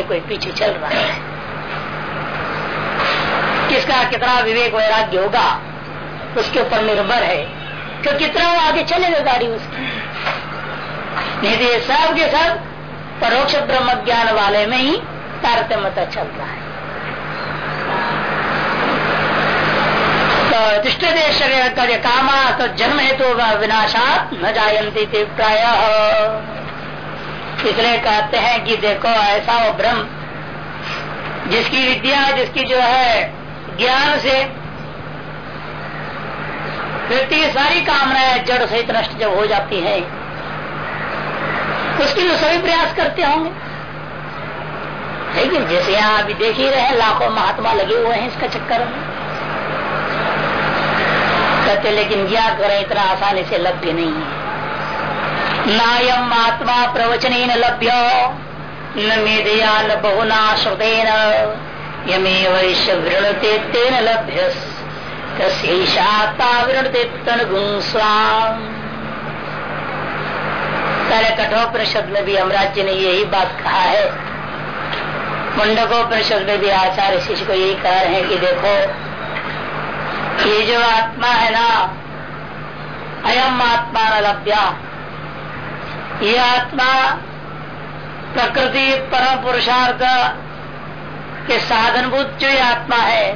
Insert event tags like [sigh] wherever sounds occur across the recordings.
आगे कोई पीछे चल रहा है। किसका कितना विवेक वैराग्य होगा, उसके ऊपर निर्भर है। कि कितना वो आगे चलेगा गाड़ी उसकी? नहीं तो ये सब के सब परोक्ष ब्रह्म ज्ञान वाले में ही तारतम्यता चल रहा है। तो दृष्ट देश का कामा तो जन्म हेतु तो विनाशात न जायंती प्राय। इसलिए कहते हैं कि देखो, ऐसा वो ब्रह्म, जिसकी विद्या, जिसकी जो है ज्ञान से व्यक्ति की सारी कामनाएँ जड़ सहित नष्ट जब हो जाती है, उसके लिए सभी प्रयास करते होंगे। लेकिन जैसे यहाँ अभी देख ही रहे लाखों महात्मा लगे हुए हैं इसका चक्कर में। कहते लेकिन क्या करें, इतना आसानी से लभ्य नहीं है। नायम आत्मा प्रवचन न लभ्य। न मेधया न बहुना श्रुतेन। यमे वैश्य वृणते तेन लभ्य तस्ता वृणते पहले कठोपनिषद में भी हमराज जी ने यही बात कहा है। मुंडकोपनिषद में भी आचार्य शिष्य को यही कह रहे हैं कि देखो, ये जो आत्मा है ना, अयम आत्मा न लभ्या। ये आत्मा प्रकृति परम पुरुषार्थ के साधनभूत जो आत्मा है,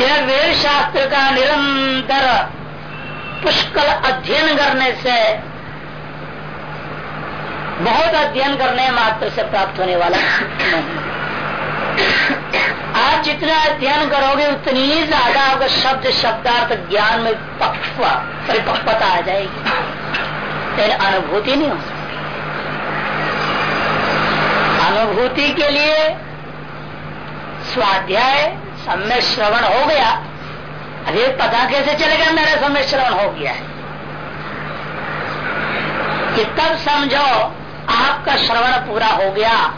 यह वेद शास्त्र का निरंतर पुष्कल अध्ययन करने से, बहुत अध्ययन करने मात्र से प्राप्त होने वाला नहीं आप जितना अध्ययन करोगे, उतनी ज़्यादा आपका शब्द शब्दार्थ ज्ञान में पक्व, परिपक्वता आ जाएगी। लेकिन अनुभूति नहीं हो सकती। अनुभूति के लिए स्वाध्याय, समय श्रवण हो गया। अभी पता कैसे चलेगा मेरा समय श्रवण हो गया है? कि तब समझो, आपका श्रवण पूरा हो गया।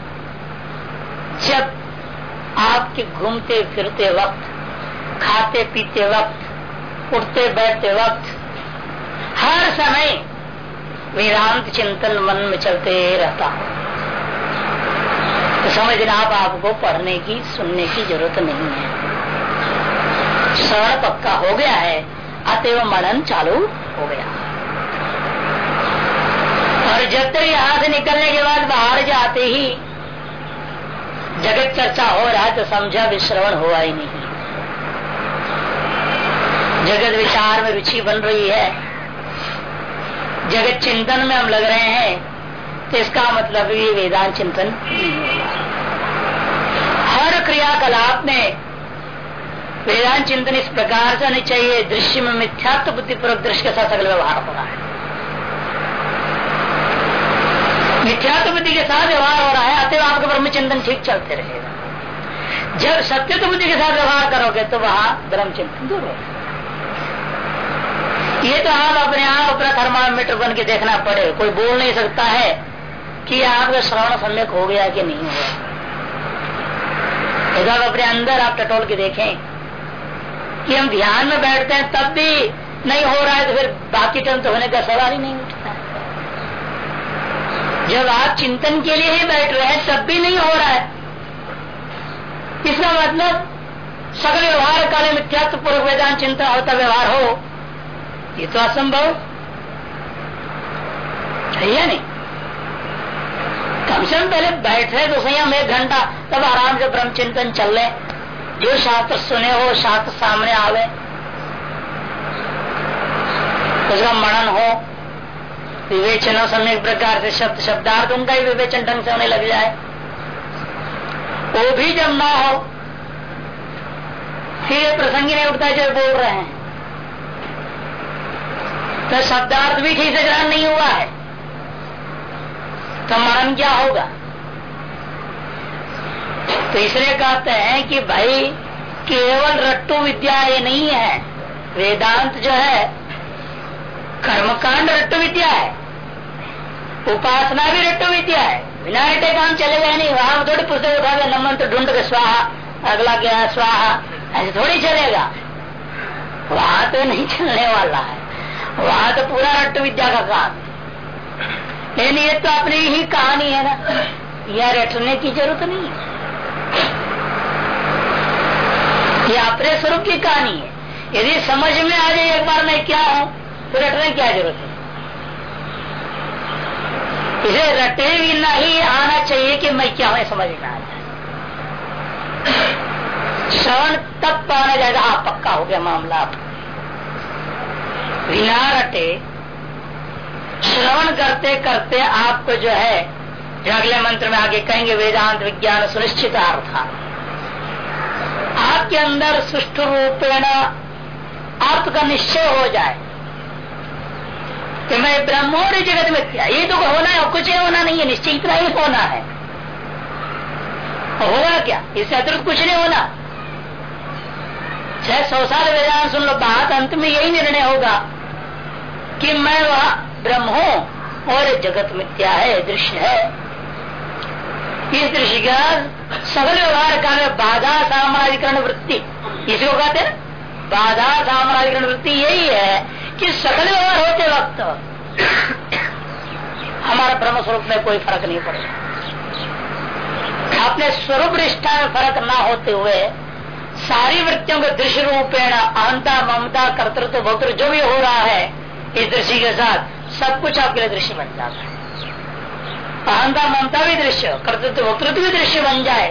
जब आपके घूमते फिरते वक्त, खाते पीते वक्त, उठते बैठते वक्त, हर समय वेदांत चिंतन मन में चलते रहता तो समझना आप आपको पढ़ने की, सुनने की ज़रूरत नहीं है। श्रवण पक्का हो गया है, अतएव मनन चालू हो गया। और जब तक यहाँ से निकलने के बाद बाहर जाते ही जगत चर्चा हो रहा है तो समझा, विश्रवण हुआ ही नहीं। जगत विचार में रुचि बन रही है। जगत चिंतन में हम लग रहे हैं तो इसका मतलब ये वेदांत चिंतन नहीं होगा हर क्रियाकलाप में वेदांत चिंतन इस प्रकार से नहीं चाहिए, दृश्य में मिथ्यात्व बुद्धिपूर्वक दृश्य के साथ अगले व्यवहार हो रहा है। मिथ्यात्व बुद्धि के साथ व्यवहार हो रहा है अतः आपका ब्रह्म चिंतन ठीक चलते रहेगा। जब सत्य तो बुद्धि के साथ व्यवहार करोगे तो वहाँ ब्रह्म चिंतन दूर होगा। ये तो आप अपने आप अपना थर्मामीटर बन के देखना पड़े। कोई बोल नहीं सकता है कि आपका श्रवण सम्यक हो गया कि नहीं हुआ यदि आप अपने अंदर आप टटोल के देखें कि हम ध्यान में बैठते हैं, तब भी नहीं हो रहा है तो फिर बाकी टर्म तो होने का सवाल ही नहीं उठता। जब आप चिंतन के लिए ही बैठ रहे हैं, तब भी नहीं हो रहा है। इसका मतलब सकल व्यवहार काले मिथ्यात्व पूर्व वेदांत चिंतन होता व्यवहार हो। ये तो असंभव। है या नहीं? कम से कम पहले बैठ रहे तो सही हम एक घंटा, तब आराम से ब्रह्म चिंतन चल रहे। जो शास्त्र सुने हो शास्त्र सामने आवे उसका मनन हो विवेचन समय प्रकार से शब्द, शब्दार्थ, उनका ही विवेचन ढंग से होने लग जाए। वो भी जब ना हो, फिर प्रसंगी नहीं उठता जो बोल रहे हैं। तो शब्दार्थ भी ठीक से ग्रहण नहीं हुआ है। तो मरण क्या होगा? तो इसलिए कहते हैं कि भाई, केवल रट्टू विद्या ये नहीं है। वेदांत जो है, कर्मकांड रट्टू विद्या है। उपासना भी रट्टू विद्या है बिना रटे काम चलेगा नहीं, वहाँ थोड़ी पुस्तक उठा के न तो ढूंढ के स्वाहा, अगला क्या स्वाहा, ऐसे थोड़ी चलेगा। वहाँ तो नहीं चलने वाला है। वहाँ तो पूरा रट्ट विद्या का काम। लेकिन ये तो अपनी ही कहानी है ना। यह रटने की ज़रूरत नहीं है। यह अपने स्वरूप की कहानी है। यदि समझ में आ जाए एक बार मैं क्या हूँ तो रटने की क्या ज़रूरत है? इसे रटे भी नहीं, आना चाहिए कि मैं क्या हूँ समझ में आ जाए श्रवण तब पाना जाएगा आप पक्का हो गया मामला। बिना रटे, श्रवण करते करते आपको जो है, जो अगले मंत्र में आगे कहेंगे, वेदांत विज्ञान सुनिश्चित अर्थ आपके अंदर सुष्ट रूपेण अर्थ का निश्चय हो जाए। कि मैं ब्रह्म और जगत में क्या? ये तो होना है कुछ होना नहीं है, निश्चय इतना ही होना है। होगा क्या? इससे अतिरिक्त कुछ नहीं होना। छह सौ साल वेदांत सुन लो, बात अंत में यही निर्णय होगा कि मैं वह ब्रह्म हूँ और जगत मिथ्या है, दृश्य है। इस दृश्य का सगल व्यवहार का बाधा साम्राजिकरण वृत्ति। इसी को कहते हैं बाधा साम्राजिकरण वृत्ति यही है कि सकल व्यवहार होते वक्त हमारा ब्रह्म स्वरूप में कोई फ़र्क नहीं पड़ेगा अपने स्वरूप निष्ठा में फ़र्क ना होते हुए सारी वृत्तियों के दृश्य रूपेण अहंता, ममता, कर्तृत्व भोक्तृ जो भी हो रहा है, इस दृश्य के साथ सब कुछ आपके लिए दृश्य बन जाता है। अहंता, ममता भी दृश्य, कर्तृत्व वक्तृत्व भी दृश्य बन जाए,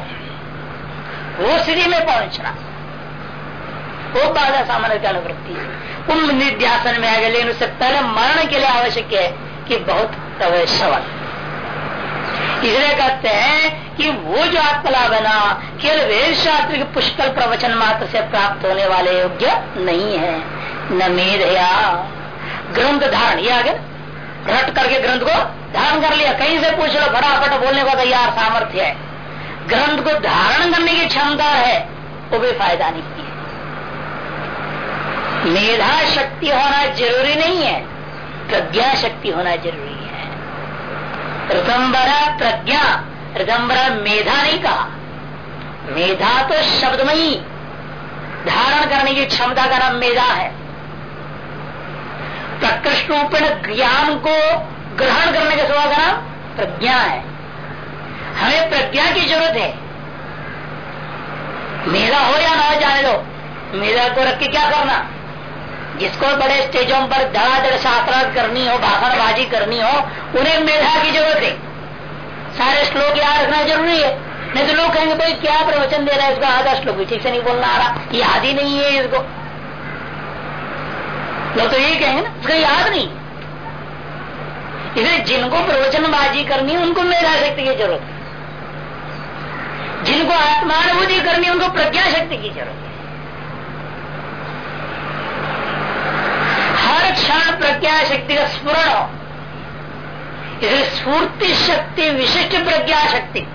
वो स्थिति में पहुँचना। वो बाधा सामान्य अनुवृत्ति उन निध्यासन में आगे लेकिन उससे पहले मरण के लिए आवश्यक है कि बहुत प्रवेशवन इसलिए कहते हैं कि वो जो आत्मलाभ है ना, केवल वेद शास्त्र के पुष्कल प्रवचन मात्र से प्राप्त होने वाले योग्य नहीं है। न मेधया ग्रंथ धारण। ये आगे रट करके ग्रंथ को धारण कर लिया। कहीं से पूछ लो, फटाफट बोलने को तैयार, सामर्थ्य है। ग्रंथ को धारण करने की क्षमता है, वो भी फ़ायदा नहीं है। मेधा शक्ति होना ज़रूरी नहीं है प्रज्ञा शक्ति होना ज़रूरी है। ऋतंबरा प्रज्ञा ऋतंबरा मेधा नहीं कहा। मेधा तो शब्दमयी, धारण करने की क्षमता का नाम मेधा है। प्रकृष्ट रूपेण ज्ञान को ग्रहण करने का स्वभाव का नाम प्रज्ञा है। हमें प्रज्ञा की ज़रूरत है। मेरा हो या ना हो जाने दो। मेरा को रख के क्या करना? जिसको बड़े स्टेजों पर धड़ाधड़ शास्त्रार्थ करनी हो भाषणबाजी करनी हो, उन्हें मेधा की ज़रूरत है। सारे श्लोक याद रखना ज़रूरी है। नहीं तो लोग कहेंगे, भाई, क्या प्रवचन दे रहा है इसका? आधा श्लोक भी ठीक से नहीं बोलना आ रहा। याद ही नहीं है इसको। लोग तो यही कहेंगे ना उसका याद नहीं इसलिए जिनको प्रवचनबाजी करनी है, उनको मेधा शक्ति की ज़रूरत है। जिनको आत्मानुभूति करनी है, उनको प्रज्ञा शक्ति की ज़रूरत है। हर क्षण प्रज्ञा शक्ति का स्मरण हो। इसलिए स्फूर्ति शक्ति विशिष्ट प्रज्ञा शक्ति।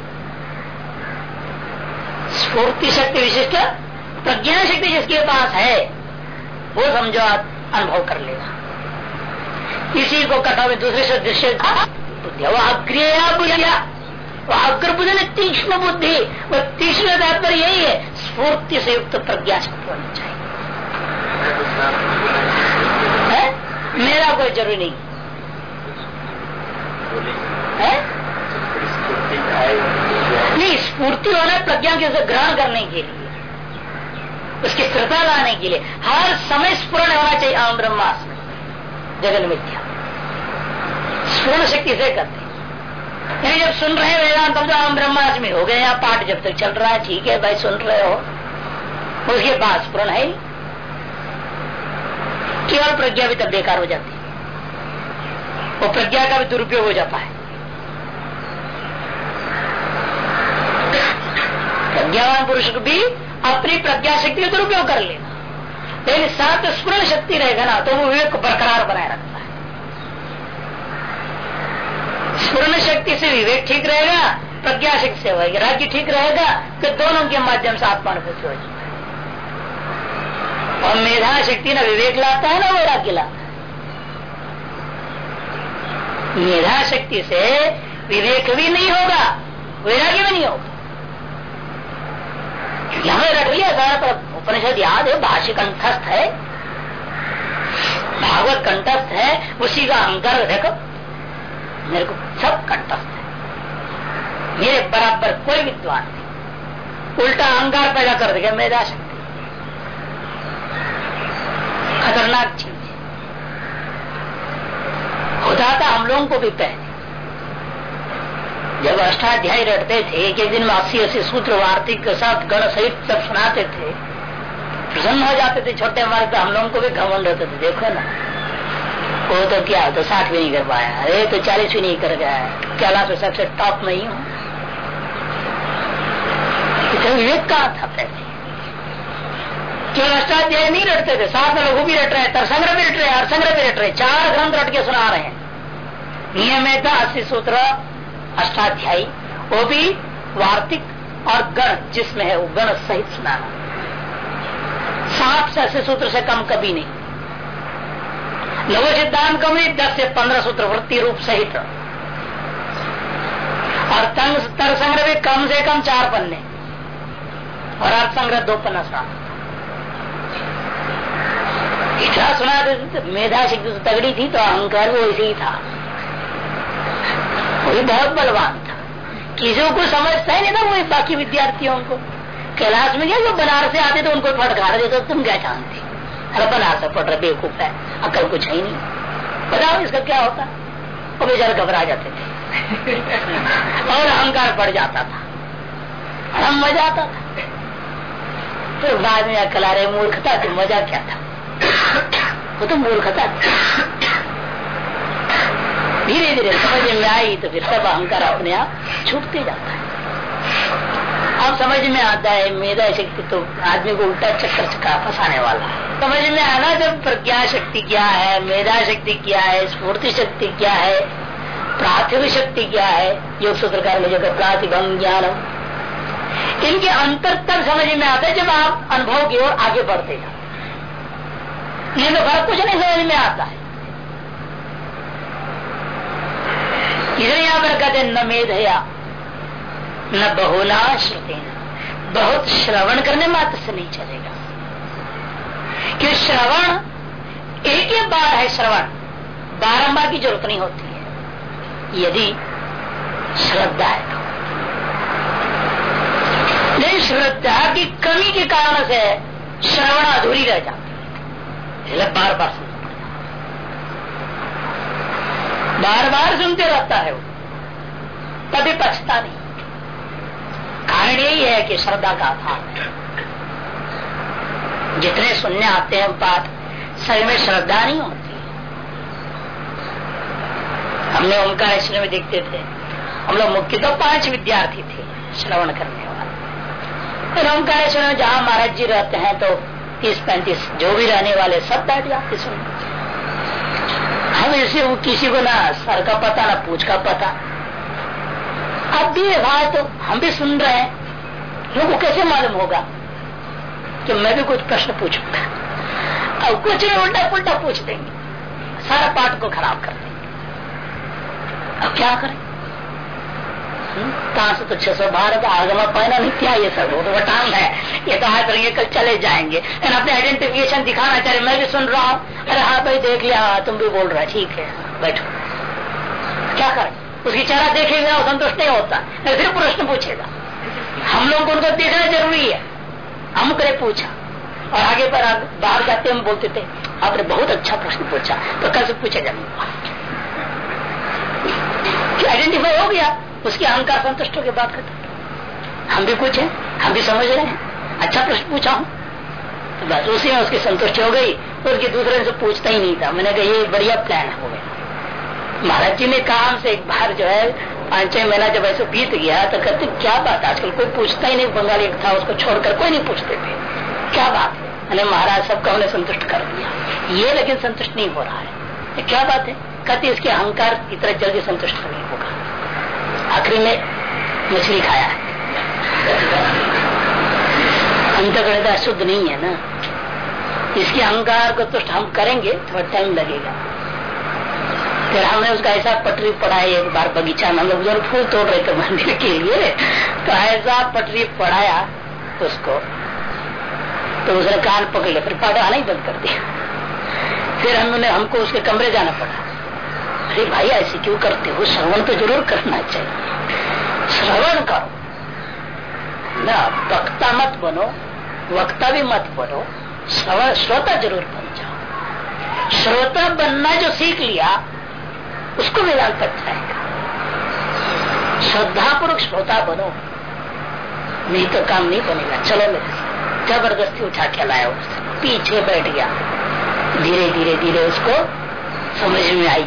स्फूर्ति शक्ति विशिष्ट प्रज्ञा शक्ति जिसके पास है, वो समझो आप अनुभव कर लेगा इसी को कथा में दूसरे से दृश्य बुद्धि वो अग्रिया बुझिया वो अग्र बुझे तीक्ष्ण बुद्धि, वो तीक्ष्ण तात्पर्य यही है, स्फूर्ति से युक्त प्रज्ञा शक्ति होनी चाहिए। है? मेरा कोई ज़रूरी नहीं। है? नहीं, स्फूर्ति होना प्रज्ञा के उसे ग्रहण करने के लिए। उसकी स्थिरता लाने के लिए। हर समय स्पूर्ण होना चाहिए आम ब्रह्मास्म जगन मिथ्या। स्पूर्ण शक्ति से करते यानी जब सुन रहे हैं वेदांत तब तो आम ब्रह्मास्मि हो गए यहाँ पाठ जब तक चल रहा है, ठीक है, भाई, सुन रहे हो। उसके बाद स्पूर्ण है। केवल प्रज्ञा भी तब बेकार हो जाती है। वो प्रज्ञा का भी दुरुपयोग हो जाता है। प्रज्ञावान पुरुष को भी अपनी प्रज्ञा शक्ति का दुरुपयोग कर लेना। लेकिन साथ स्मरण शक्ति रहेगा ना तो वो विवेक को बरकरार बनाए रखता है। स्मरण शक्ति से विवेक ठीक रहेगा, प्रज्ञा शक्ति से वैराग्य ठीक रहेगा तो दोनों के माध्यम से आत्मानुभूति हो जाता है और मेधा शक्ति ना विवेक लाता है ना वैराग्य लाता है मेधा शक्ति से विवेक भी नहीं होगा वैराग्य भी नहीं होगा? यहाँ रख लिया सारा उपनिषद याद है भाष्य कंठस्थ है। भागवत कंठस्थ है, उसी का अंकर देखो। मेरे को सब कंटस्थ है। मेरे बराबर कोई विद्वान नहीं। उल्टा अहंकार पैदा कर देगा मेरा शक्ति खतरनाक चीज़। है होता था हम लोगों को भी पहले। जब अष्टाध्याय रटते थे, एक एक दिन में अस्सी अस्सी सूत्र वार्तिक के साथ गण सहित सब सुनाते थे। प्रसन्न हो जाते थे छोटे हमारे तो हम लोगों को भी घमंड होते थे। देखो ना, वो तो क्या तो साठ भी नहीं कर पाया। अरे तो चालीस भी नहीं कर गया। कैलाश में सबसे टॉप नहीं ही हूँ? विवेक कहा था पहले? केवल अष्टाध्याय नहीं रटते थे, साथ में लघु भी रट रहे हैं तरसंग्रह भी रट रहे हैं हरसंग्रह भी रट रहे चार ग्रंथ रट के सुना रहे हैं। नियमित अस्सी सूत्र, अष्टाध्यायी, वो भी वार्तिक और गण जिसमें है वो गण सहित सुनाना। सात से अस्सी सूत्र से कम कभी नहीं। लघु सिद्धांत कम नहीं दस से पंद्रह सूत्र वृत्ति रूप सहित। और तंग भी कम से कम चार पन्ने। और अर्थ संग्रह दो पन्ना सुना इतना सुना तो मेधा शक्ति तो तगड़ी थी तो अहंकार वो ऐसे ही था। वही बहुत बलवान था। किसी को समझता ही नहीं था वही बाकी विद्यार्थियों को। कैलाश में क्या जो बनारस से आते थे उनको फटकार देते, तुम क्या जानते अरे बनारस पट रहे, बेवकूफ़ है, अकल कुछ है नहीं। बताओ इसका क्या होता? वो बेचारे घबरा जाते थे। और अहंकार पड़ जाता था। हम मज़ा आता था। फिर बाद में अकल आ रहे मूर्खता थी मज़ा क्या था? वो तो मूर्खता धीरे धीरे समझ में आई तो फिर सब अहंकार अपने आप छूटते जाता है। अब समझ में आता है मेरा शक्ति तो आदमी को उल्टा चक्कर चक्का फंसाने वाला है। समझ में आना जब प्रज्ञा शक्ति क्या है, मेधा शक्ति क्या है, स्फूर्ति शक्ति क्या है, प्राथमिक शक्ति क्या है योग सूत्रकार में जगह प्रातिभंग ज्ञानम। इनके अंतर तक समझ में आता है जब आप अनुभव की ओर आगे बढ़ते जाते नहीं तो फ़र्क कुछ नहीं समझ में आता। है इधर यहाँ पर कहते न मेधया, न बहुला श्रुति बहुत श्रवण करने मात्र से नहीं चलेगा। कि श्रवण? एक ही बार है श्रवण? बारंबार की ज़रूरत नहीं होती है। यदि श्रद्धा है। तो नहीं, श्रद्धा की कमी के कारण से श्रवण अधूरी रह जाती बार बार सुनना बार बार सुनते रहता है वो। कभी पछता नहीं। कारण यही है कि श्रद्धा का अभाव है। जितने सुनने आते हैं बात सभी में श्रद्धा नहीं होती। हमने ओंकार में देखते थे। हम लोग मुख्य तो पाँच विद्यार्थी थे श्रवण करने वाले। फिर ओंकार में जहाँ महाराज जी रहते हैं तो तीस, पैंतीस, जो भी रहने वाले सब बैठ जाते सुन। हम ऐसे किसी को ना सर का पता, ना पूछ का पता। अब भी व्यवहार तो हम भी सुन रहे हैं। लोगों कैसे मालूम होगा कि मैं भी कुछ प्रश्न पूछूँगा? अब कुछ नहीं उल्टा पुल्टा पूछ देंगे। सारा पाठ को खराब कर देंगे। अब क्या करें? कहा से तो छह सौ भारत आगमा पहना नहीं क्या ये सब तो टांग है। ये तो आज करेंगे, कल चले जाएँगे। अपने आइडेंटिफिकेशन दिखाना चाह रहे मैं भी सुन रहा हूँ। अरे हाँ भाई, देख लिया तुम भी बोल रहे ठीक है, बैठो। क्या करें? उसकी चेहरा देखेगा संतुष्ट नहीं होता, नहीं फिर प्रश्न पूछेगा। हम लोग को उनको देखना ज़रूरी है। हम करे पूछा। और आगे पर बाहर जाते हम बोलते थे, आपने बहुत अच्छा प्रश्न पूछा तो कल से पूछा जाएगा आइडेंटिफाई हो गया? उसकी अहंकार संतुष्ट होकर बात करते हम भी कुछ है, हम भी समझ रहे हैं। अच्छा प्रश्न पूछा हूँ। तो बस उसी में उसकी संतुष्टि हो गई। उसकी दूसरे से पूछता ही नहीं था। मैंने कहा, ये बढ़िया प्लान हो गया। महाराज जी ने कहा, हमसे एक बार जो है पाँच छह महीना जब ऐसे बीत गया तो कहते, क्या बात आजकल कोई पूछता ही नहीं, बंगाली था, उसको छोड़कर कोई नहीं पूछते थे। क्या बात है? मैंने महाराज, सबको हमने संतुष्ट कर दिया। ये लेकिन संतुष्ट नहीं हो रहा है। क्या बात है? कहते, इसके अहंकार इतना जल्दी संतुष्ट नहीं होगा। आखिरी में मछली खाया है। अंतगणता शुद्ध नहीं है ना। इसके अहंकार को तुष्ट हम करेंगे, थोड़ा टाइम लगेगा। फिर हमने उसका ऐसा पटरी पढ़ाई, एक बार बगीचा में हम लोग उधर फूल तोड़ रहे थे मंदिर के लिए तो ऐसा पटरी पढ़ाया उसको। तो उसने कान पकड़ लिया, फिर पढ़ाना ही बंद कर दिया। फिर हमने हमको उसके कमरे जाना पड़ा। अरे भाई, ऐसे क्यों करते हो? श्रवण तो ज़रूर करना चाहिए। श्रवण करो। ना, वक्ता मत बनो, वक्ता भी मत बनो श्रवण श्रोता ज़रूर बन जाओ। श्रोता बनना जो सीख लिया, उसको वेदांत अच्छा है श्रद्धा पूर्वक श्रोता बनो। नहीं तो काम नहीं बनेगा। चलो मेरे ज़बरदस्ती उठा के लाया उससे पीछे बैठ गया। धीरे धीरे धीरे उसको समझ में आई।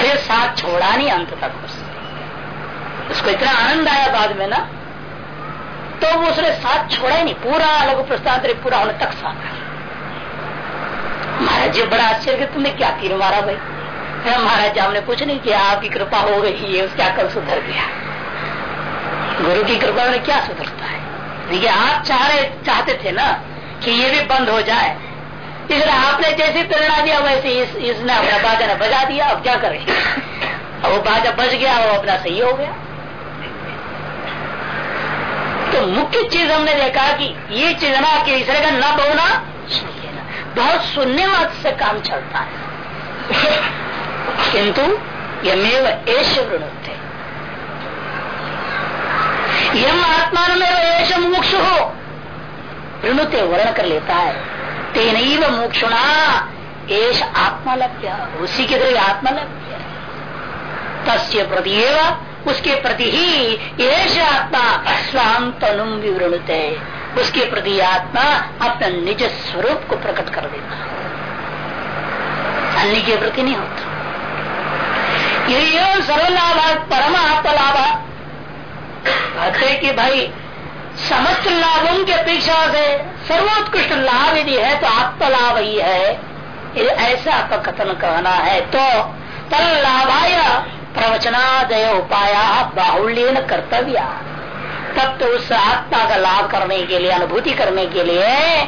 फिर साथ छोड़ा नहीं अंत तक उससे। उसको इतना आनंद आया बाद में ना तो वो उसने साथ छोड़ा ही नहीं। पूरा अलग प्रस्ताव पूरा होने तक साथ महाराज जी, बड़ा आश्चर्य तुमने क्या तीर मारा भाई? महाराज जी, हमने कुछ नहीं किया। आपकी कृपा हो गई है, उसका कल सुधर गया। गुरु की कृपा में क्या सुधरता है? देखिए, आप चाह रहे, चाहते थे ना कि ये भी बंद हो जाए। इसलिए आपने जैसे प्रेरणा दिया वैसे इस, इसने अपना बाजा ने बजा दिया अब क्या करें? अब वो बाजा बज गया वो अपना सही हो गया। तो मुख्य चीज़ हमने देखा कि ये चीज़ ना कि इसरे का न बोना बहुत सुनने मत से काम चलता है। किंतु यमेव एश वृणुते। यम आत्मा में एश मोक्ष हो वृणुते वर्ण कर लेता है। तेन मोक्षुणा। एश आत्मा लभ्य उसी के द्वारा आत्मा लभ्य तस्य प्रति उसके प्रति ही एश आत्मा स्वाम तनुम विवृणुते। उसके प्रति आत्मा अपना निज स्वरूप को प्रकट कर देता अन्य के प्रति नहीं होता। यही सर्वलाभ परम आत्मलाभ कहते कि भाई समस्त लाभों की अपेक्षा से सर्वोत्कृष्ट लाभ यदि है तो आत्मलाभ ही है। ऐसा आपका कथन कहना है। तो तल लाभाय प्रवचनादय उपाय बाहुल्य कर्तव्य। तब तो उस आत्मा का लाभ करने के लिए, अनुभूति करने के लिए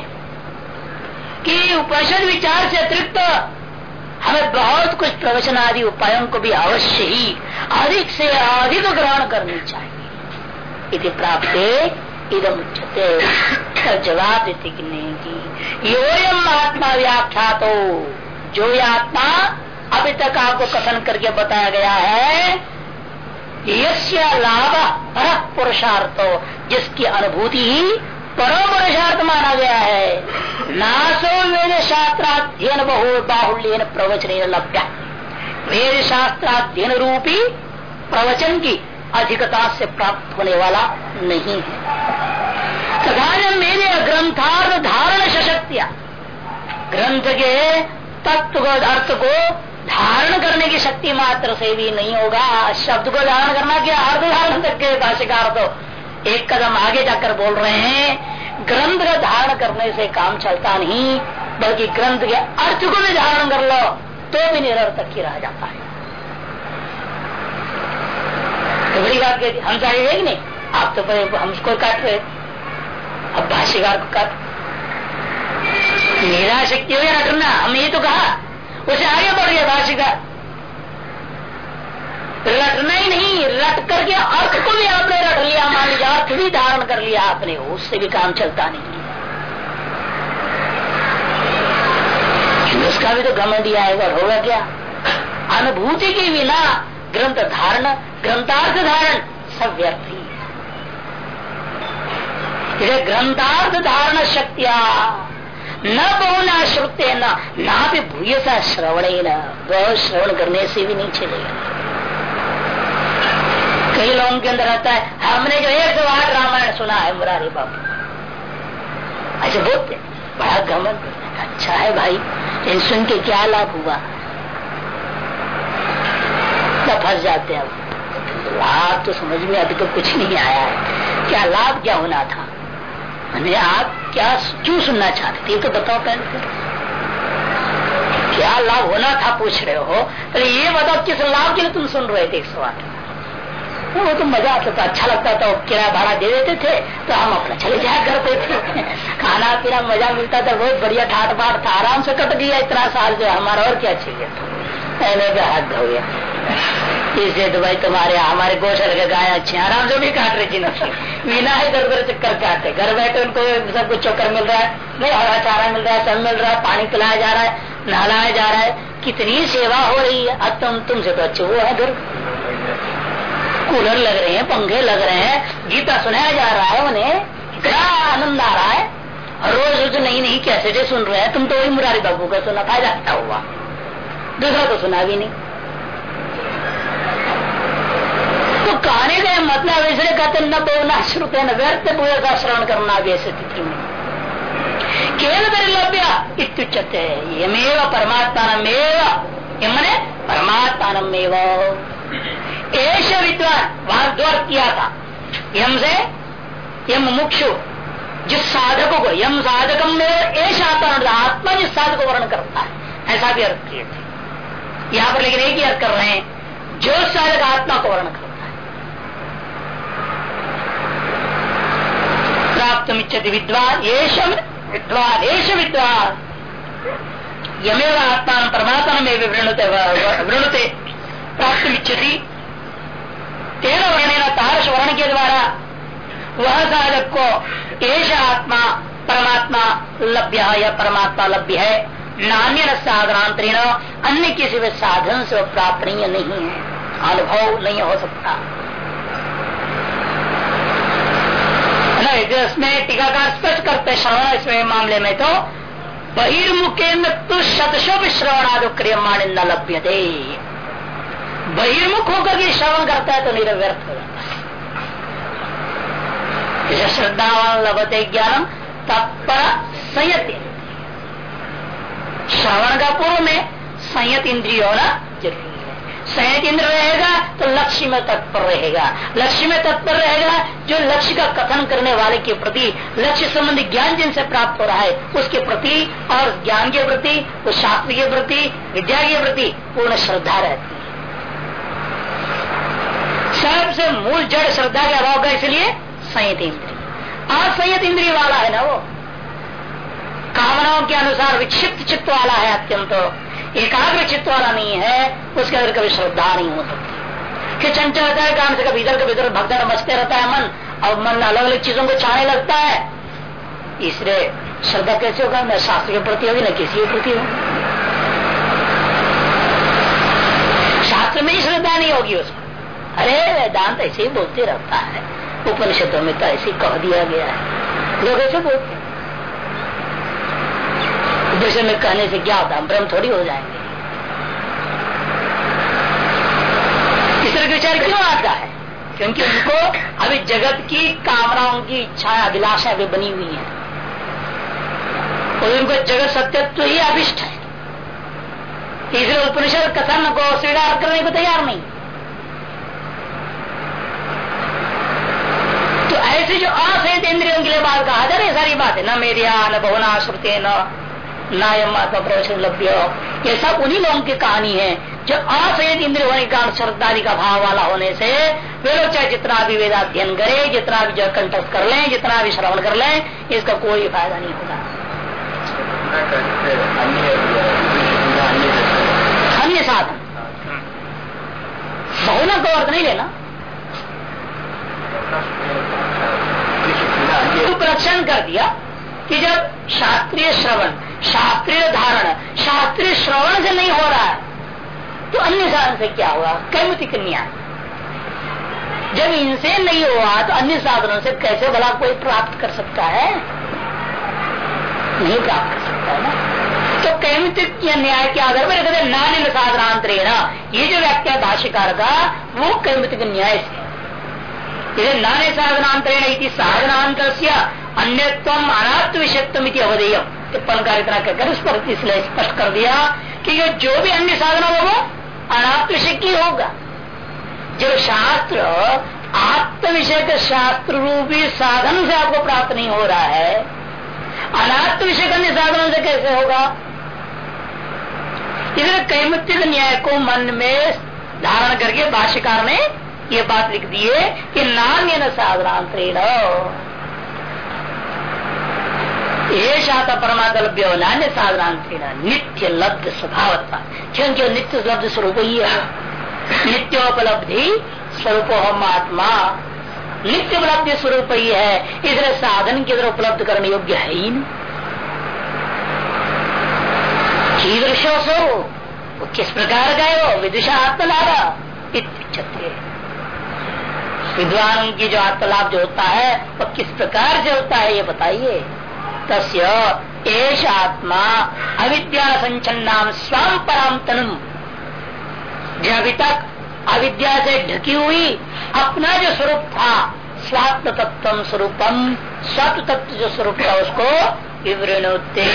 कि उपनिषद विचार से अतिरिक्त हमें बहुत कुछ प्रवचन आदि उपायों को भी अवश्य ही अधिक से अधिक ग्रहण करनी चाहिए। इति प्राप्त इदम उच्चते जवाब देते कि नहीं की योयम आत्मा व्याख्या तो जो ये आत्मा अभी तक आपको कथन करके बताया गया है लाभ पर पुरुषार्थ, जिसकी अनुभूति ही परम पुरुषार्थ माना गया है। नासो वेद शास्त्राध्ययन बहु बाहुल्य प्रवचन लभ्या। वेद शास्त्राध्ययन रूपी प्रवचन की अधिकता से प्राप्त होने वाला नहीं है। तथा मेरे ग्रंथार्थ धारण सशक्तिया। ग्रंथ के तत्व को अर्थ को धारण करने की शक्ति मात्र से भी नहीं होगा। शब्द को धारण करना क्या? अर्थ धारण तक के भाष्यकार तो एक कदम आगे जाकर बोल रहे हैं, ग्रंथ का धारण करने से काम चलता नहीं, बल्कि ग्रंथ के अर्थ को भी धारण कर लो तो भी निरर्थक ही रह जाता है। तो बड़ी बात कहती, हम चाहिए कि नहीं? आप तो हमको काट रहे अब भाष्यकार को काट। मेरा शक्ति हो या रटना? हमने ये तो कहा। उसे आगे बढ़ गया भाष्यकार। रटना ही नहीं, रट करके अर्थ को भी आपने रट लिया मान लिया अर्थ भी धारण कर लिया आपने। उससे भी काम चलता नहीं। उसका भी तो घमंड है होगा क्या? अनुभूति के बिना ग्रंथ धारण ग्रंथार्थ धारण। सब व्यर्थ ही ग्रंथार्थ धारण शक्तिया। न बहुना श्रुते न, ना भी भूय सा श्रवण बहुत श्रवण करने से भी नहीं चलेगा। कई लोगों के अंदर रहता है, हमने जो एक सौ आठ रामायण सुना है, मुरारी बाबू। ऐसे बोलते बड़ा गमन अच्छा है भाई। सुन के क्या लाभ हुआ? तो फंस जाते हैं लाभ तो समझ में अभी तो कुछ नहीं आया है। क्या लाभ क्या होना था? मैंने आप क्या क्यों सुनना चाहते थे? तो बताओ पहले क्या लाभ होना था पूछ रहे हो? तो ये बताओ, किस लाभ के लिए तुम सुन रहे थे एक सौ आठ वो तो मज़ा आता था अच्छा लगता था किराया भाड़ा दे देते थे तो हम अपना चले जाया करते थे। खाना पीना मज़ा मिलता था, बहुत बढ़िया ठाट बाट था, आराम से कट गया, इतना साल जो हमारा और क्या चाहिए पहले का हाथ धो गया। इसलिए तो भाई तुम्हारे हमारे गोशर के गाय अच्छे आराम से भी काट रहे थी बिना ही दर दर चक्कर काटते घर बैठे उनको सब कुछ चक्कर मिल रहा है। नहीं, हरा चारा मिल रहा है, सब मिल रहा है, पानी पिलाया जा रहा है, नहलाया जा रहा है। कितनी सेवा हो रही है। अब तुम, तुमसे तो अच्छे वो है घर कूलर लग रहे हैं, पंखे लग रहे हैं। गीता सुनाया जा रहा है उन्हें। इतना आनंद आ रहा है। रोज रोज नहीं नहीं कैसे सुन रहे हैं। तुम तो वही मुरारी बाबू का सुना, फ़ायदा क्या हुआ? दूसरा तो सुना भी नहीं तो कहने का मतलब इसलिए कहते न बोलना श्रुते, न व्यर्थ पूरे का श्रवण करना भी ऐसी स्थिति में। केवल दुर्लभ्य इत्युच्यते। यमेव परमात्मा यमने परमात्मा एश विद्वान वहाँ द्वार किया था। यम से, यम मुक्षु, जिस साधकों को, यम साधकम में एश आता आत्मा जिस साधक को वर्ण करता है। ऐसा भी अर्थ किए थे। यहाँ पर लेकिन एक ही अर्थ कर रहे हैं, जो साधक आत्मा को वर्ण करता है प्राप्त मिच्छति विद्वान, येष विद्वान येष विद्वान। यमेव आत्मा परमात्मा में वृणुते वृणुते प्राप्त मिच्छति तेरह वर्ण तारस वर्ण के द्वारा वह साधक को एश आत्मा, परमात्मा लभ्य, या परमात्मा लभ्य। है नान्य साधनांतरीण अन्य किसी भी साधन से प्राप्त नहीं है। अनुभव नहीं हो सकता। इसमें टीकाकार स्पष्ट करते श्रवण इसमें मामले में तो बहिर्मुखे में तो शतशो श्रवणादो क्रियमाण न लभ्य दे बहिर्मुख होकर के श्रवण करता है तो निरव्यर्थ हो जाता है। श्रद्धावान लभते ज्ञान तत्पर संयत। श्रवण का पूर्व में संयत इंद्रिय होना ज़रूरी है संयत इंद्र रहेगा तो लक्ष्य में तत्पर रहेगा। लक्ष्य में तत्पर रहेगा, जो लक्ष्य का कथन करने वाले के प्रति, लक्ष्य संबंधी ज्ञान जिनसे प्राप्त हो रहा है, उसके प्रति और ज्ञान के प्रति, उस शास्त्र के प्रति, विद्या के प्रति पूर्ण श्रद्धा रहती है। सबसे मूल जड़ श्रद्धा के अभाव का इसलिए संयत इंद्रिय। असंयत इंद्रिय वाला है ना वो? कामनाओं के अनुसार विक्षिप्त चित्त वाला है अत्यंत। एकाग्र चित्त वाला नहीं है, उसके अंदर कभी श्रद्धा नहीं हो सकती। चंचल रहता है, काम से कभी इधर कभी इधर भगदड़ मचते रहता है मन, और मन अलग अलग चीज़ों को चाहने लगता है। इसलिए श्रद्धा कैसे होगा? न शास्त्र के प्रति होगी न किसी के प्रति होगी शास्त्र में ही श्रद्धा नहीं होगी उसको अरे, वेदांत ऐसे ही बोलते रहता है। उपनिषदों में तो ऐसे कह दिया गया है। लोग ऐसे बोलते उपनिषद में कहने से क्या होता ब्रह्म थोड़ी हो जाएँगे। इस तरह के विचार क्यों आता है? क्योंकि उनको अभी जगत की कामनाओं की इच्छा, अभिलाषा भी बनी हुई है। और उनको जगत सत्यत्व ही अभिष्ट है। इसलिए उपनिषद कथन को स्वीकार करने को तैयार नहीं। तो ऐसे जो असहित इंद्रियों के लिए बात कहा जा रही सारी बात है न मेरिया, न बहुना श्रुति न नायम आत्मा प्रवचन लभ्य ये सब उन्हीं लोगों की कहानी है, जो असहित इंद्रिय होने का श्रद्धादि का भाव वाला होने से वे लोग चाहे जितना भी वेदाध्ययन करे, जितना भी जो कंठस्थ कर लें, जितना भी श्रवण कर लें, इसका कोई फ़ायदा नहीं होगा अन्य साधन। बहुना को अर्थ नहीं लेना। उपलक्षण कर दिया कि जब शास्त्रीय श्रवण शास्त्रीय धारण, शास्त्रीय श्रवण से नहीं हो रहा है। तो अन्य साधन से क्या हुआ? कैमुतिक न्याय जब इनसे नहीं हुआ तो अन्य साधनों से कैसे भला कोई प्राप्त कर सकता है? नहीं प्राप्त कर सकता है ना? तो कैमितिक न्याय के आधार पर कहते नान्य साधनांतरेण। ये जो व्याख्या भाष्यकार का, वो कैमितिक न्याय से। इसे नाने साधनांतरेण साधनांतर से अन्यत्व अनात्म विषयत्व अवधेय टिप्पण कार्य इतना कहकर उस पर इसलिए स्पष्ट कर दिया कि ये जो भी अन्य साधन होगा वो अनात्म विषय की होगा। जो शास्त्र आत्म विषय के शास्त्र रूपी साधन से आपको प्राप्त नहीं हो रहा है अनात्म विषय अन्य साधनों से कैसे होगा? इसलिए कैमुत्य न्याय को मन में धारण करके भाष्यकार ने ये बात लिख दी है कि नान्य न ये शाता परमात्मा नान्य साधनांतरेण नित्य लब्ध स्वभाव क्योंकि नित्य लब्ध स्वरूप ही है? नित्योपलब्धि स्वरूप हम आत्मा नित्य उपलब्धि स्वरूप ही है। इसलिए साधन के अंदर उपलब्ध करने योग्य है ही नहीं। कीदृशो वो किस प्रकार का है वो? विदुषा आत्मलाभ। विद्वानों की जो आत्मलाभ जो होता है वह किस प्रकार से होता है, ये बताइए। तस्य आत्मा अविद्या संचन्नाम स्वाम पराम तनुम जो अभी तक अविद्या से ढकी हुई, अपना जो स्वरूप था स्वात्म तत्व स्वरूपम स्वत्व तत्व जो स्वरूप था, उसको विवृणुते,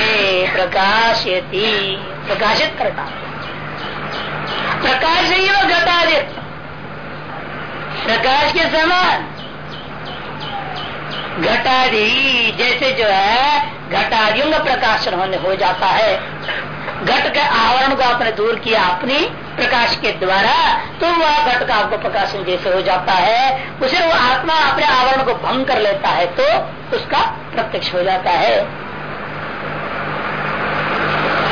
प्रकाशयती, प्रकाशित करता। प्रकाश ही वह घटादित प्रकाश के समान घटादि जैसे जो है घटादियों का प्रकाशन होने हो जाता है। घट के आवरण को आपने दूर किया अपनी प्रकाश के द्वारा तो वह घट का आपको प्रकाशन जैसे हो जाता है। उसे वो आत्मा अपने आवरण को भंग कर लेता है तो उसका प्रत्यक्ष हो जाता है।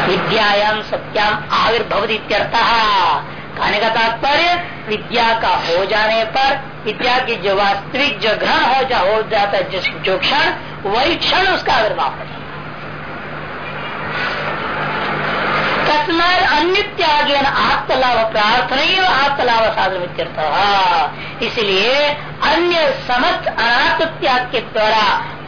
विद्यायाम सत्याम आविर्भव कहने का तात्पर्य, विद्या का हो जाने पर, विद्या की जो वास्तविक, जो ग्रहण हो, जा हो जाता है, जिस जो क्षण, वही क्षण उसका आविर्भाव हो। जाता तस्मार अन्य आत्मलाभ प्रार्थना आत्मलाभ साधन इसलिए अन्य समस्त अनाथ त्याग के द्वारा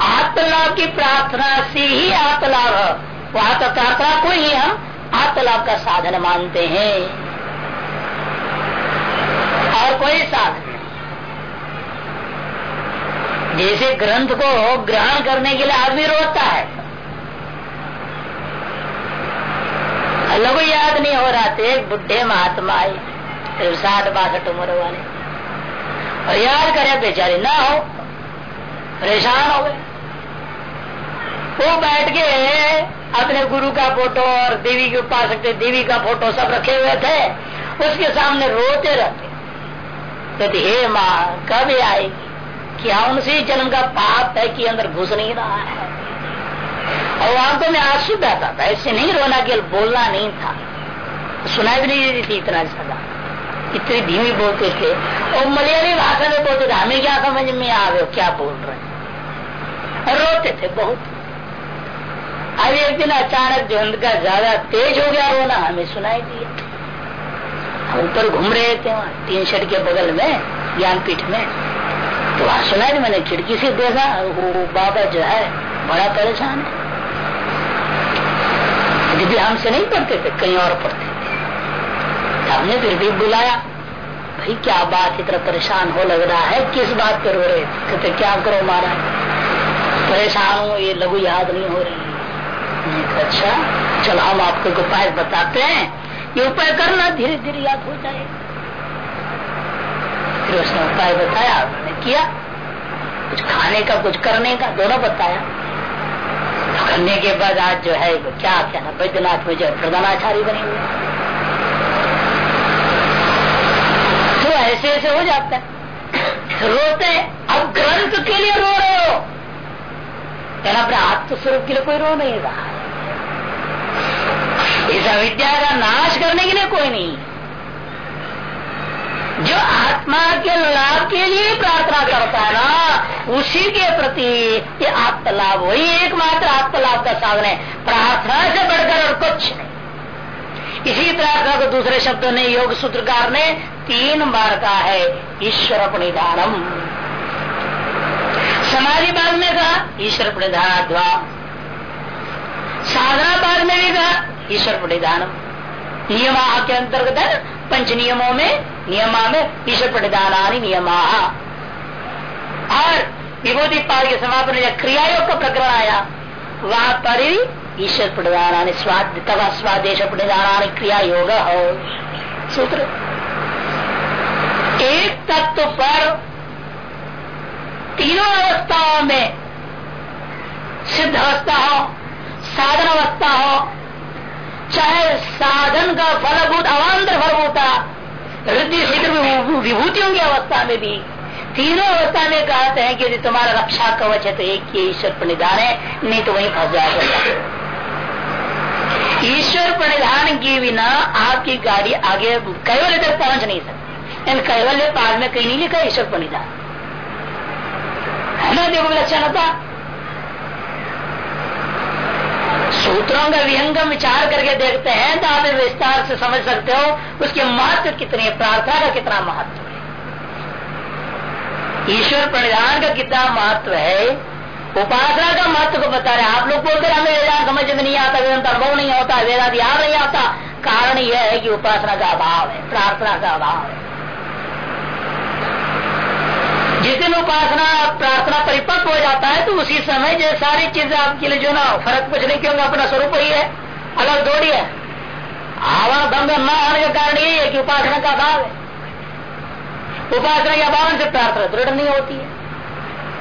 आत्मलाभ की प्रार्थना से ही आत्मलाभ वहाँ तो प्रार्थना को ही हम आत्मलाभ का साधन मानते हैं। और कोई साधन जैसे ग्रंथ को ग्रहण करने के लिए आदमी रोता है। लघु याद नहीं हो रहा थे बुढ़े महात्मा साठ बासठ उम्र वाले। और याद करे, बेचारे ना हो, परेशान हो गए। वो बैठ के अपने गुरु का फ़ोटो और देवी के उपासक देवी का फ़ोटो सब रखे हुए थे, उसके सामने रोते रहते। कहते हे माँ कब आएगी क्या उनसे जन्म का पाप है कि अंदर घुस नहीं रहा है। और आँखों में आँसू बहता था, ऐसे नहीं रोना केवल बोलना नहीं था। सुनाई भी नहीं थी इतना ज़्यादा। इतनी धीमी बोलते थे। और मलयाली भाषा में बोलते थे, हमें क्या समझ में आ गए क्या बोल रहे रोते थे बहुत। अब एक दिन अचानक जो उनका ज़्यादा तेज हो गया, रोना हमें सुनाई दिया। ऊपर घूम रहे थे वहाँ, तीन शट के बगल में, ज्ञानपीठ में। तो वहाँ सुनाई मैंने, खिड़की से देखा, वो बाबा जो है, बड़ा परेशान है। यदि हमसे नहीं पढ़ते थे कहीं और पढ़ते। थे हमने फिर भी बुलाया, भाई, क्या बात इतना परेशान हो लग रहा है? किस बात पर रो रहे कहते क्या करो मारा परेशान हो, ये लघु याद नहीं हो रही अच्छा चलो, हम आपको उपाय बताते हैं। ये उपाय करना धीरे धीरे याद हो जाए। फिर उसने उपाय बताया मैंने किया। कुछ खाने का, कुछ करने का, दोनों बताया। तो करने के बाद आज जो है क्या क्या ना बैद्यनाथ में जो प्रधानाचार्य बने हुए तो ऐसे ऐसे हो जाता है। रोते, अब ग्रंथ के लिए रो रहे हो। कहना, अपने आत्मस्वरूप के लिए कोई रो नहीं रहा इस अविद्या का नाश करने के लिए कोई नहीं। जो आत्मा के लाभ के लिए प्रार्थना करता है ना, उसी के प्रति ये आत्मलाभ वही एकमात्र आत्मलाभ का साधन है। प्रार्थना से बढ़कर और कुछ नहीं। इसी प्रार्थना को दूसरे शब्दों ने योग सूत्रकार ने तीन बार कहा है, ईश्वर प्रणिधानम। समाधि भाग में कहा, ईश्वर प्रणिधान साधना भाग में भी कहा ईश्वर प्रणिधानम नियम के अंतर्गत है पंच नियमों में नियमा में ईश्वर प्रतिदानी नियमा और विभूति पाल के समापन क्रियायोग का प्रकरण आया, वहाँ पर ही ईश्वर प्रतिदानी स्वाद तथा स्वादेश प्रतिदानी क्रिया योग हो। सूत्र। एक तत्व पर तीनों अवस्थाओं में सिद्ध अवस्था हो, साधन अवस्था हो चाहे साधन का फलभूत अवान्तर फलभूता रिद्धि शीघ्र विभूतियों की अवस्था में भी। तीनों अवस्था में कहते हैं कि यदि तुम्हारा रक्षा कवच है तो एक ही ईश्वर प्रणिधान है, नहीं तो वहीं फंस जाएगा। ईश्वर प्रणिधान के बिना आपकी गाड़ी आगे कैवल्य तक पहुँच नहीं सकती। इन कैवल्य पाल में कहीं नहीं लिखा ईश्वर प्रणिधान। है ना, देखो लक्षण होता। सूत्रों का विहंगम विचार करके देखते हैं तो आप विस्तार से समझ सकते हो उसके महत्व कितने, प्रार्थना का कितना महत्व है। ईश्वर परिधान का कितना महत्व है। उपासना का महत्व को बता रहे आप लोग बोलते हमें वेदांत समझ में नहीं आता, वेदांत अनुभव नहीं होता, वेदांत याद नहीं आता। कारण यह है कि उपासना का अभाव है, प्रार्थना का अभाव है। जिस दिन उपासना प्रार्थना परिपक्व हो जाता है तो उसी समय जो सारी चीज़ें आपके लिए जो ना, फ़र्क कुछ नहीं क्योंकि अपना स्वरूप ही है, अलग दौड़ी है। आवरण भंग न होने का कारण यही है कि उपासना का अभाव है। उपासना के अभाव से प्रार्थना दृढ़ नहीं होती है।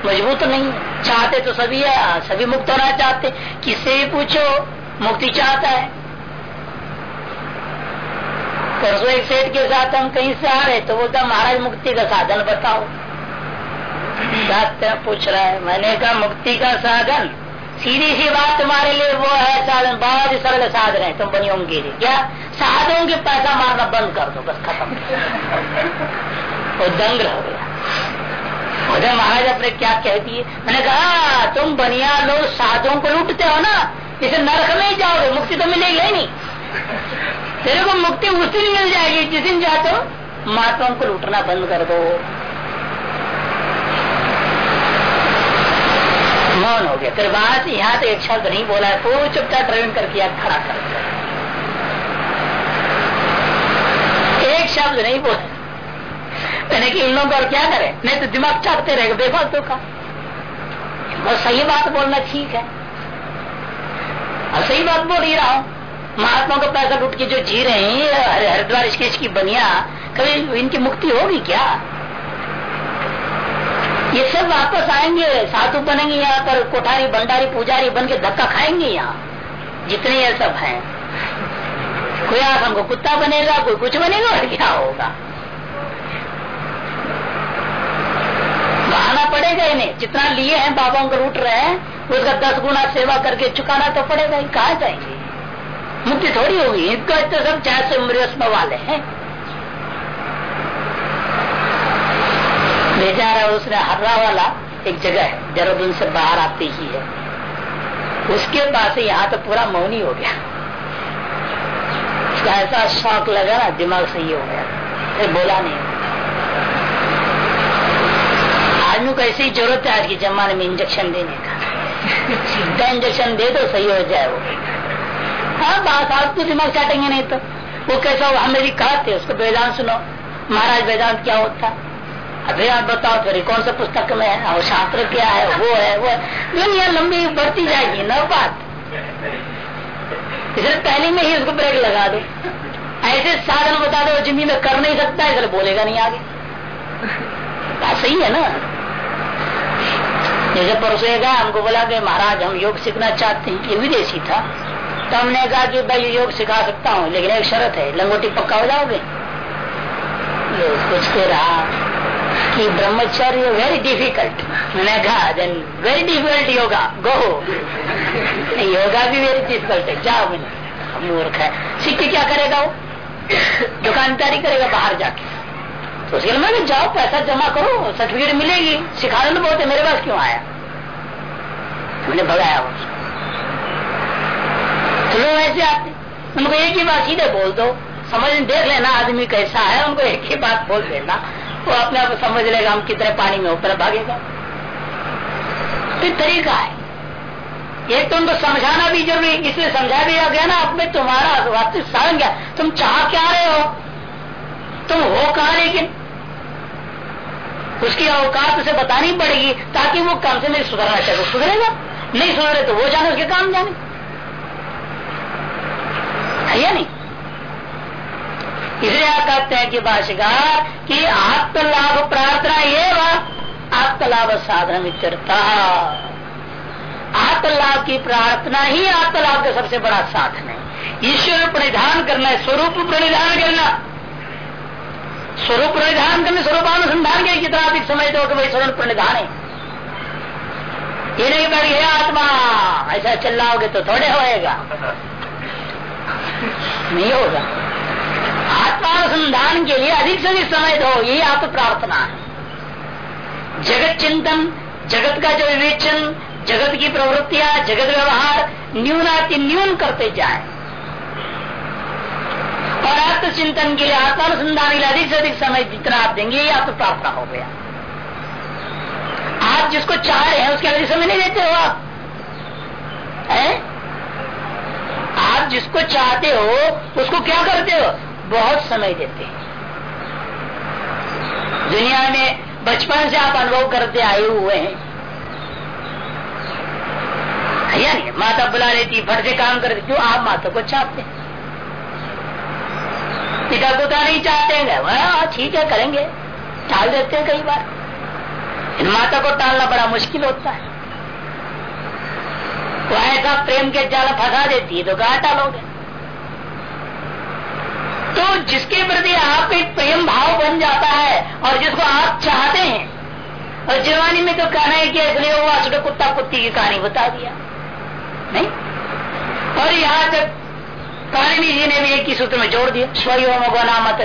मज़बूत नहीं है। चाहते तो सभी है सभी मुक्त होना चाहते। किससे भी पूछो, मुक्ति चाहता है। परसों एक सेठ के साथ हम कहीं से आ रहे तो बोलता, महाराज, मुक्ति का साधन बताओ। पूछ रहा है। मैंने कहा, मुक्ति का साधन? सीधी सी बात तुम्हारे लिए वो है, साधन। बहुत ही सरल साधन है, तुम बनी लिए क्या? साधनों के पैसा मारना बंद कर दो, बस खत्म। दंग हो गया। महाराज, अपने क्या कह दिए मैंने कहा तुम बनिया लोग साधुओं को लूटते हो ना, इसे नरक में ही जाओगे। मुक्ति तो मिलेगी ही नहीं। तेरे को मुक्ति उस दिन मिल जाएगी, जिस दिन जाते हो महात्माओं को लूटना बंद कर दो। मौन हो गया? फिर बात यहाँ तो एक शब्द नहीं बोला है तो चुपचाप ड्राइविंग करके खड़ा कर एक शब्द नहीं बोला। मैंने कि इन लोगों को और क्या करे? नहीं तो दिमाग चाटते रहेगा बेफालतू का। बस सही बात बोलना ठीक है। और सही बात बोल ही रहा हूँ। महात्मा का पैसा लुट के जो जी रहे हैं, हरिद्वार स्केच की बनिया, कभी इनकी मुक्ति होगी क्या? ये सब वापस आएँगे, साधु बनेंगे यहाँ पर, कोठारी, भंडारी, पुजारी बन के धक्का खाएँगे यहाँ। जितने ये सब हैं। कोई आसम को कुत्ता बनेगा, कोई कुछ बनेगा, और क्या होगा? बहाना पड़ेगा इन्हें। जितना लिए हैं, बाबाओं को लूट रहे हैं, उसका दस गुना सेवा करके चुकाना तो पड़ेगा ही कहा जाएँगे? मुक्ति थोड़ी होगी। इनका तो सब चार से वाले हैं। बेचारा उसने हर्रा वाला एक जगह है, देहरादून से बाहर आती ही है। उसके पास यहाँ तो पूरा मौनी हो गया। उसका ऐसा शौक लगा ना, दिमाग सही हो गया। फिर बोला नहीं। आदमी को ऐसी ज़रूरत है आज के जमाने में इंजेक्शन देने का। सीधा इंजेक्शन दे तो सही हो जाए वो। हाँ बात आपको दिमाग चाटेंगे नहीं तो। वो कैसा हमें भी कहते उसको वेदांत सुनो। महाराज वेदांत क्या होता? अभी आप बताओ, फिर कौन सा पुस्तक में है? और शास्त्र क्या है? वो है, वो दुनिया लंबी बढ़ती जाएगी न बात। इसलिए पहले में ही उसको ब्रेक लगा दो। ऐसे साधन बता दो, ज़िंदगी में कर नहीं सकता इसलिए बोलेगा नहीं आगे। बात सही है ना? जैसे परसों हमको बोला कि महाराज, हम योग सीखना चाहते हैं। ये विदेशी था। तो हमने कहा कि भाई योग सिखा सकता हूँ, लेकिन एक शर्त है, लंगोटी पक्का हो जाओगे? कुछ के रहा। कि ब्रह्मचर्य वेरी डिफ़िकल्ट मैंने कहा then very difficult yoga go yoga भी वेरी डिफ़िकल्ट है जाओ मैंने मूर्ख है सीख के क्या करेगा वो दुकानदारी करेगा बाहर जाके तो उसके लिए जाओ पैसा जमा करो सर्टिफिकेट मिलेगी सिखाने तो बहुत है मेरे पास क्यों आया मैंने भगाया उसको लोग ऐसे आते उनको एक ही बात सीधे बोल दो समझ देख लेना आदमी कैसा है उनको एक ही बात बोल देना वो अपने आप समझ लेगा, हम कितने पानी में ऊपर भागेगा। तो तरीका है। ये तो उनको समझाना भी ज़रूरी, इसलिए समझा दिया गया ना अपने तुम्हारा वास्तविक साधन क्या? तुम चाह क्या रहे हो? तुम हो कहा लेकिन? उसकी औकात उसे बतानी पड़ेगी, ताकि वो कम से नहीं सुधरना चाहे सुधरेगा। नहीं सुधरे तो वो जाने, उसके काम जाने। है या नहीं? इसलिए कहते हैं कि भाषिकार कि आत्मलाभ प्रार्थना ये आत्मलाभ साधन आत्मलाभ की प्रार्थना ही आत्मलाभ का सबसे बड़ा साधन है। ईश्वर परिधान करना है, स्वरूप परिधान करना। स्वरूप परिधान करने, स्वरूपानुसंधान के कितना अधिक समय दो भाई, स्वरूप प्रणिधान है? ये नहीं बैठ गया आत्मा, ऐसा चिल्लाओगे तो थोड़े होएगा। [laughs] नहीं होगा। आत्मानुसंधान के लिए अधिक से अधिक समय दो, ये आप प्रार्थना है। जगत चिंतन, जगत का जो विवेचन, जगत की प्रवृत्तियाँ, जगत व्यवहार न्यूनाति न्यून करते जाए। और आत्मचिंतन के लिए आत्मानुसंधान के लिए अधिक से अधिक समय जितना आप देंगे, ये आप प्रार्थना हो गया। आप जिसको चाह रहे हैं, उसके अधिक समय नहीं देते हो आप। है? आप जिसको चाहते हो, उसको क्या करते हो? बहुत समय देते हैं। दुनिया में बचपन से आप अनुभव करते आए हुए हैं। या नहीं? माता बुला लेती फट से काम करती क्यों? आप माता को चाहते हैं। पिता को तो नहीं चाहते हैं। हाँ, ठीक है करेंगे। टाल देते हैं कई बार। इन माता को टालना बड़ा मुश्किल होता है। वो ऐसा प्रेम के जाल फंसा देती है तो कहा टालोगे तो जिसके प्रति आप एक प्रेम भाव बन जाता है और जिसको आप चाहते हैं। और जवानी में तो कहना है कि इसलिए वो असुर कुत्ता कुत्ती की कहानी बता दिया। नहीं? और यहाँ तक कहानी जी ने भी एक ही सूत्र में जोड़ दिया, स्वयं मत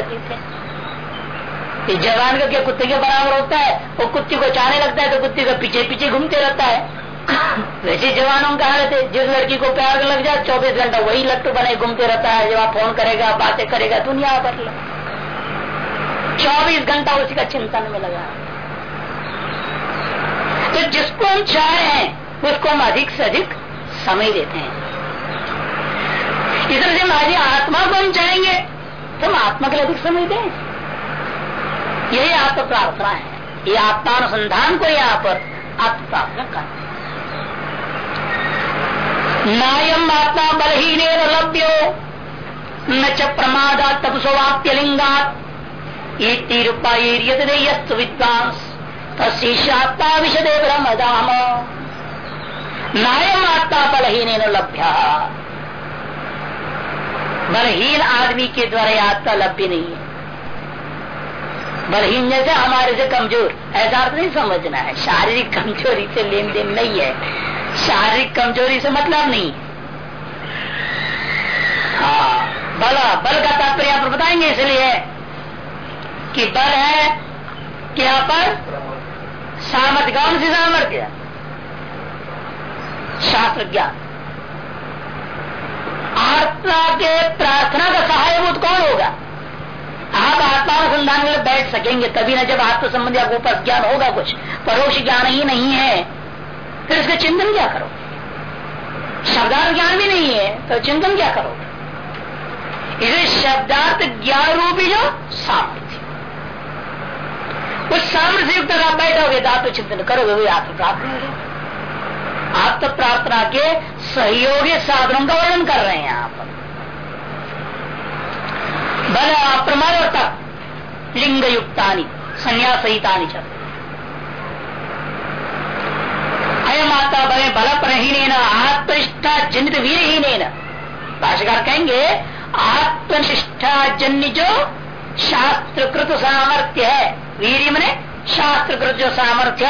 थे जवान का क्या कुत्ते के बराबर होता है? वो कुत्ती को चाहने लगता है तो कुत्ती का पीछे पीछे घूमते रहता है। वैसे जवानों का हालत है। जिस लड़की को प्यार लग जाए, चौबीस घंटा वही लट्टू बने, घूमते रहता है, जब आप फ़ोन करेगा, बातें करेगा, दुनिया भर चौबीस घंटा उसी का चिंतन में लगा। तो जिसको हम चाह रहे हैं, उसको हम अधिक से अधिक समय देते हैं। इधर से हमारी आत्मा को हम चाहेंगे तो हम आत्मा के लिए अधिक समय दें। यही आपका प्रार्थना है। ये आत्मानुसंधान को यहाँ पर आत्म प्रार्थना करते नायम आत्मा बलहीन लभ्यो। न च प्रमादा तपसोवाप्य लिंगात तीरुपायस्तु विद्वांस। तस्ात्मा विशदे ब्रह्मदाम। नायम आत्मा बलहीन लभ्य। बलहीन आदमी के द्वारा आत्मा लभ्य नहीं है। बलहीन जैसे हमारे से कमज़ोर, ऐसा अर्थ नहीं समझना है। शारीरिक कमज़ोरी से लेन देन नहीं है। शारीरिक कमज़ोरी से मतलब नहीं। हाँ बल बल का तात्पर्य आप बताएँगे इसलिए कि बल है कि यहाँ पर सामर्थ्य, कौन सी सामर्थ्य शास्त्र ज्ञान। आत्मा के प्रार्थना का सहायभूत कौन होगा? आप आत्मानुसंधान में बैठ सकेंगे, तभी ना जब आत्म संबंधी आपको ज्ञान होगा कुछ। परोक्ष ज्ञान ही नहीं है। फिर इसका चिंतन क्या करो? शब्दार्थ ज्ञान भी नहीं है तो चिंतन क्या करो? इसे शब्दार्थ ज्ञान रूपी जो सामर्थ्य उस सामर्थ्य युक्त आप बैठोगे तो आत्म चिंतन करोगे, वही आत्म प्राप्त होगी। आत्म प्रार्थना के सहयोगी साधनों का वर्णन कर रहे हैं यहाँ पर। बल, अप्रमाद तक लिंग युक्तानी संन्यासहिता अयम आता बल बल प्रहीन आत्मनिष्ठा जनित वीरहीन भाषाकार कहेंगे, आत्मनिष्ठा जन्य जो शास्त्रकृत सामर्थ्य है। वीर मने शास्त्रकृत जो सामर्थ्य,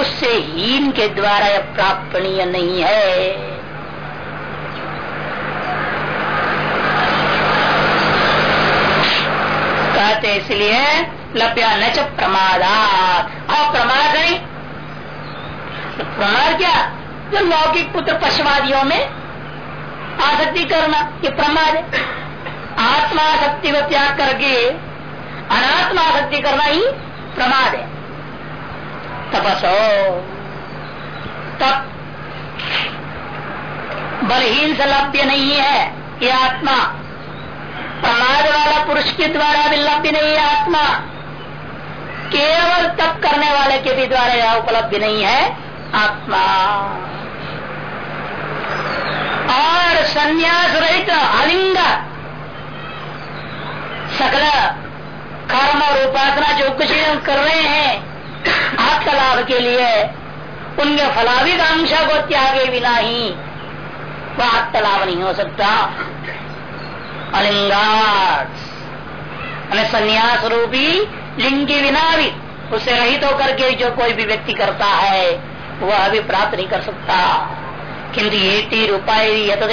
उससे हीन के द्वारा यह प्राप्तनीय नहीं है। कहते इसलिए लभ्या न च प्रमादात। प्रमाद नहीं तो प्रमाद क्या? जो लौकिक पुत्र पशुवादियों में आसक्ति करना, ये प्रमाद है। आत्मा आसक्ति को त्याग करके अनात्मा आसक्ति करना ही प्रमाद है। तपसो तप बलहीन से लभ्य नहीं है ये आत्मा। प्रमाद वाला पुरुष के द्वारा भी लभ्य नहीं है आत्मा। केवल तप करने वाले के भी द्वारा यह उपलब्ध नहीं है। आत्मा। और संन्यास रहित अलिंग। सकल कर्म और उपासना जो कुछ कर रहे हैं आत्म लाभ के लिए उनके फलाभिकांक्षा को त्यागे बिना ही वह आत्म लाभ नहीं हो सकता। अलिंगाट संन्यास रूपी लिंग के बिना भी उसे रहित होकर के जो कोई भी व्यक्ति करता है वह भी प्राप्त नहीं कर सकता। किंतु ये तीर उपाय यथो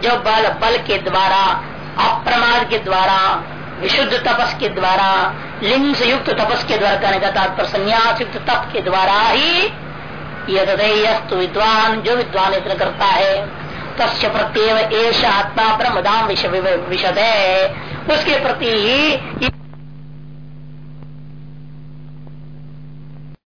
जो बल बल के द्वारा, अप्रमाद के द्वारा, विशुद्ध तपस के द्वारा लिंग से युक्त तपस के द्वारा कहने का तात्पर्य संन्यास युक्त तप के द्वारा ही यदयस्तु विद्वान, जो विद्वान इतना करता है, तस्य प्रत्येव एश आत्मा ब्रह्मदाम विषद उसके प्रति ही